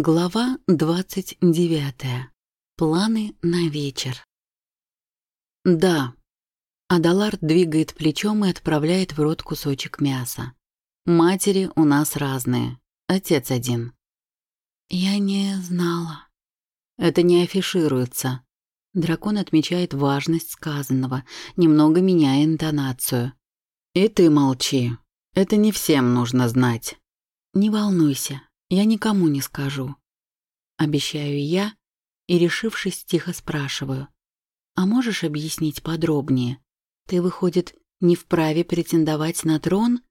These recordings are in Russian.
Глава 29. Планы на вечер. Да. Адалард двигает плечом и отправляет в рот кусочек мяса. Матери у нас разные. Отец один. Я не знала. Это не афишируется. Дракон отмечает важность сказанного, немного меняя интонацию. И ты молчи. Это не всем нужно знать. Не волнуйся, я никому не скажу. Обещаю я и, решившись, тихо спрашиваю. А можешь объяснить подробнее? Ты, выходит, не вправе претендовать на трон?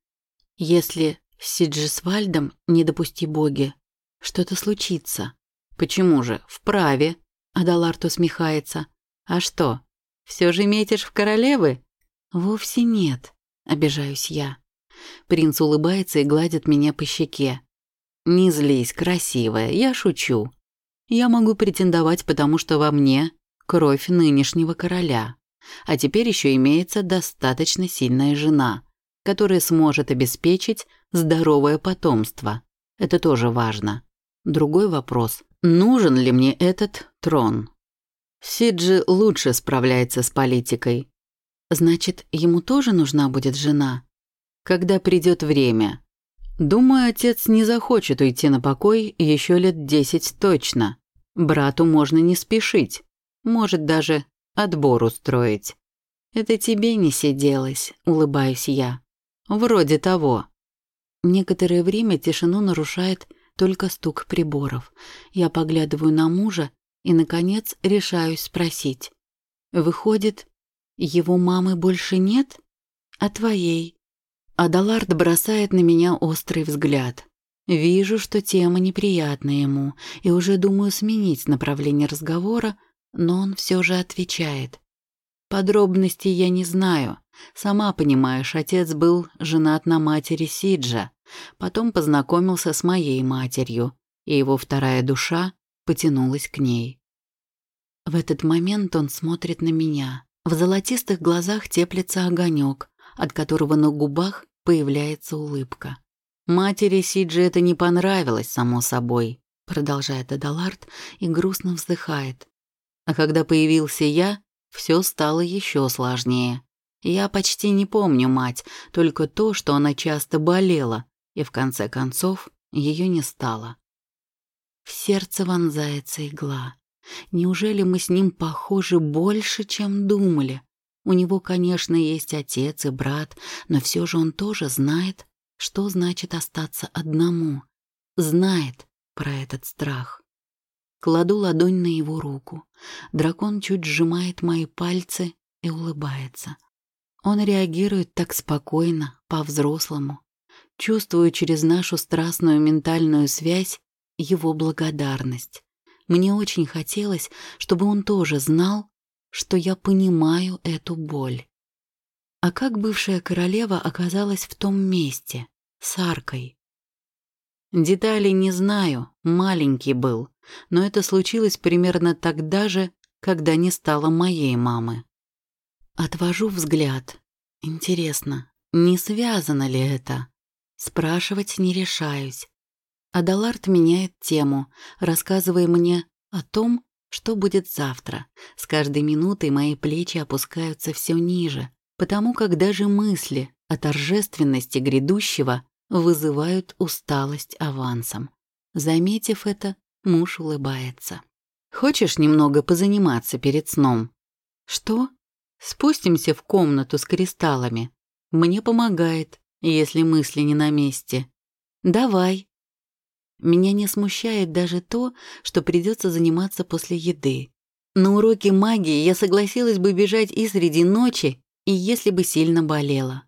Если с Сиджисвальдом, не допусти боги, что-то случится. Почему же? Вправе. Адалард усмехается. А что, все же метишь в королевы? Вовсе нет, обижаюсь я. Принц улыбается и гладит меня по щеке. «Не злись, красивая, я шучу. Я могу претендовать, потому что во мне кровь нынешнего короля. А теперь еще имеется достаточно сильная жена, которая сможет обеспечить здоровое потомство. Это тоже важно. Другой вопрос. Нужен ли мне этот трон? Сиджи лучше справляется с политикой. Значит, ему тоже нужна будет жена? Когда придет время. Думаю, отец не захочет уйти на покой еще лет десять точно. Брату можно не спешить. Может даже отбор устроить. Это тебе не сиделось, улыбаюсь я. Вроде того. Некоторое время тишину нарушает только стук приборов. Я поглядываю на мужа и, наконец, решаюсь спросить. Выходит, его мамы больше нет? А твоей? Адалард бросает на меня острый взгляд. Вижу, что тема неприятна ему, и уже думаю сменить направление разговора, но он все же отвечает. Подробностей я не знаю. Сама понимаешь, отец был женат на матери Сиджа, потом познакомился с моей матерью, и его вторая душа потянулась к ней. В этот момент он смотрит на меня. В золотистых глазах теплится огонек, от которого на губах появляется улыбка. «Матери Сиджи это не понравилось, само собой», продолжает Адалард и грустно вздыхает. А когда появился я, все стало еще сложнее. Я почти не помню мать, только то, что она часто болела, и в конце концов ее не стало. В сердце вонзается игла. Неужели мы с ним похожи больше, чем думали? У него, конечно, есть отец и брат, но все же он тоже знает, что значит остаться одному. Знает про этот страх. Кладу ладонь на его руку. Дракон чуть сжимает мои пальцы и улыбается. Он реагирует так спокойно, по-взрослому. Чувствую через нашу страстную ментальную связь его благодарность. Мне очень хотелось, чтобы он тоже знал, что я понимаю эту боль. А как бывшая королева оказалась в том месте, с аркой? Деталей не знаю, маленький был, но это случилось примерно тогда же, когда не стало моей мамы. Отвожу взгляд. Интересно, не связано ли это? Спрашивать не решаюсь. Адалард меняет тему, рассказывая мне о том, что будет завтра? С каждой минутой мои плечи опускаются все ниже, потому как даже мысли о торжественности грядущего вызывают усталость авансом. Заметив это, муж улыбается. «Хочешь немного позаниматься перед сном?» «Что?» «Спустимся в комнату с кристаллами. Мне помогает, если мысли не на месте». «Давай», меня не смущает даже то, что придется заниматься после еды. На уроке магии я согласилась бы бежать и среди ночи, и если бы сильно болела.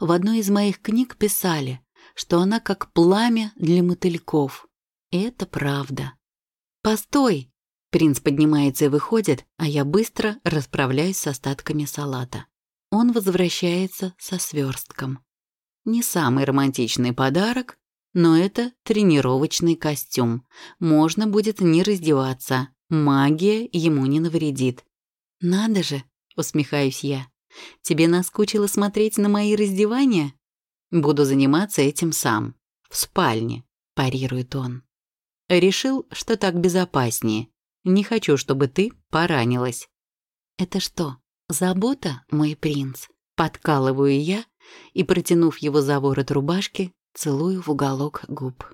В одной из моих книг писали, что она как пламя для мотыльков. И это правда. «Постой!» Принц поднимается и выходит, а я быстро расправляюсь с остатками салата. Он возвращается со сверстком. Не самый романтичный подарок, но это тренировочный костюм. Можно будет не раздеваться. Магия ему не навредит. «Надо же!» — усмехаюсь я. «Тебе наскучило смотреть на мои раздевания?» «Буду заниматься этим сам. В спальне», — парирует он. Решил, что так безопаснее. Не хочу, чтобы ты поранилась. Это что, забота, мой принц? Подкалываю я и, протянув его за ворот рубашки, целую в уголок губ.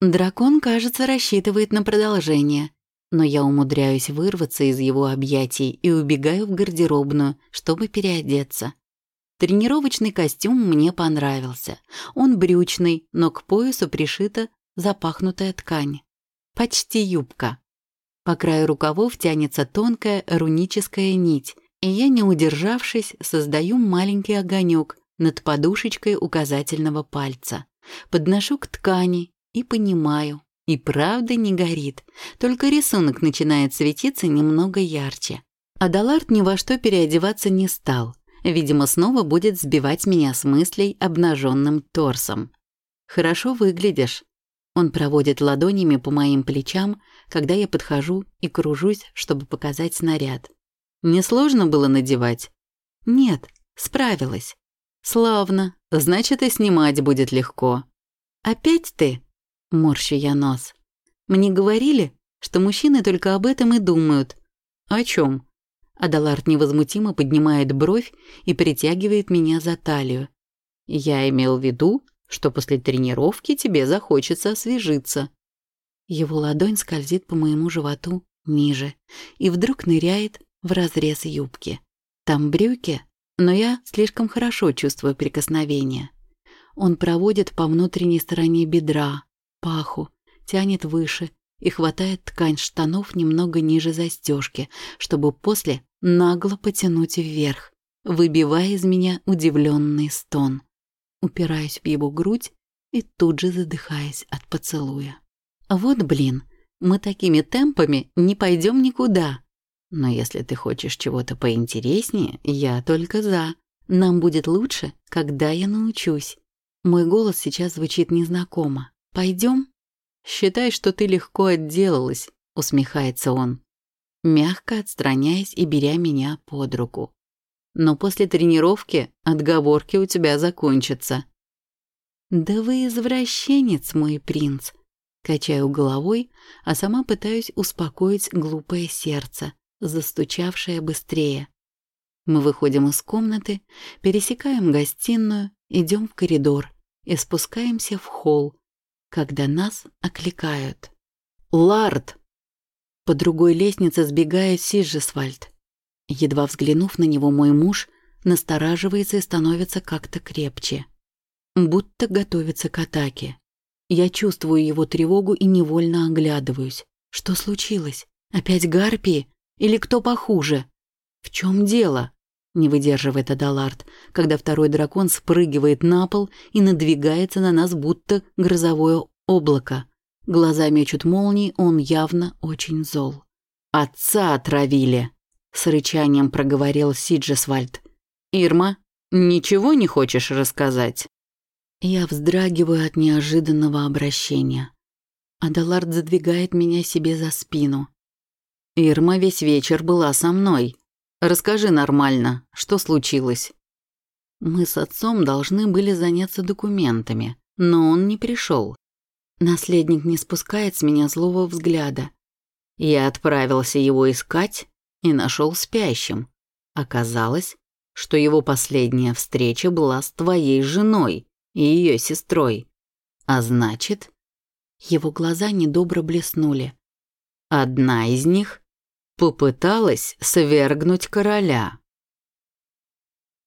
Дракон, кажется, рассчитывает на продолжение, но я умудряюсь вырваться из его объятий и убегаю в гардеробную, чтобы переодеться. Тренировочный костюм мне понравился. Он брючный, но к поясу пришита запахнутая ткань. Почти юбка. По краю рукавов тянется тонкая руническая нить, и я, не удержавшись, создаю маленький огонек над подушечкой указательного пальца. Подношу к ткани и понимаю, и правда не горит, только рисунок начинает светиться немного ярче. Адалард ни во что переодеваться не стал. Видимо, снова будет сбивать меня с мыслей обнаженным торсом. «Хорошо выглядишь». Он проводит ладонями по моим плечам, когда я подхожу и кружусь, чтобы показать снаряд. «Несложно было надевать?» «Нет, справилась». «Славно, значит, и снимать будет легко». «Опять ты?» Морщу я нос. Мне говорили, что мужчины только об этом и думают. О чем? Адалард невозмутимо поднимает бровь и притягивает меня за талию. Я имел в виду, что после тренировки тебе захочется освежиться. Его ладонь скользит по моему животу ниже и вдруг ныряет в разрез юбки. Там брюки, но я слишком хорошо чувствую прикосновение. Он проводит по внутренней стороне бедра, паху, тянет выше и хватает ткань штанов немного ниже застежки, чтобы после нагло потянуть вверх, выбивая из меня удивленный стон. Упираюсь в его грудь и тут же задыхаясь от поцелуя. Вот блин, мы такими темпами не пойдем никуда. Но если ты хочешь чего-то поинтереснее, я только за. Нам будет лучше, когда я научусь. Мой голос сейчас звучит незнакомо. Пойдем? Считай, что ты легко отделалась, усмехается он, мягко отстраняясь и беря меня под руку. Но после тренировки отговорки у тебя закончатся. Да вы извращенец, мой принц. Качаю головой, а сама пытаюсь успокоить глупое сердце, застучавшее быстрее. Мы выходим из комнаты, пересекаем гостиную, идем в коридор и спускаемся в холл, когда нас окликают. «Лард!» По другой лестнице сбегает Сиджесвальд. Едва взглянув на него, мой муж настораживается и становится как-то крепче. Будто готовится к атаке. Я чувствую его тревогу и невольно оглядываюсь. Что случилось? Опять гарпии? Или кто похуже? В чем дело? Не выдерживает Адалард, когда второй дракон спрыгивает на пол и надвигается на нас, будто грозовое облако. Глаза мечут молнии, он явно очень зол. «Отца отравили!» — с рычанием проговорил Сиджесвальд. «Ирма, ничего не хочешь рассказать?» Я вздрагиваю от неожиданного обращения. Адалард задвигает меня себе за спину. «Ирма весь вечер была со мной», Расскажи нормально, что случилось?» Мы с отцом должны были заняться документами, но он не пришел. Наследник не спускает с меня злого взгляда. Я отправился его искать и нашел спящим. Оказалось, что его последняя встреча была с твоей женой и ее сестрой. А значит, его глаза недобро блеснули. Одна из них попыталась свергнуть короля.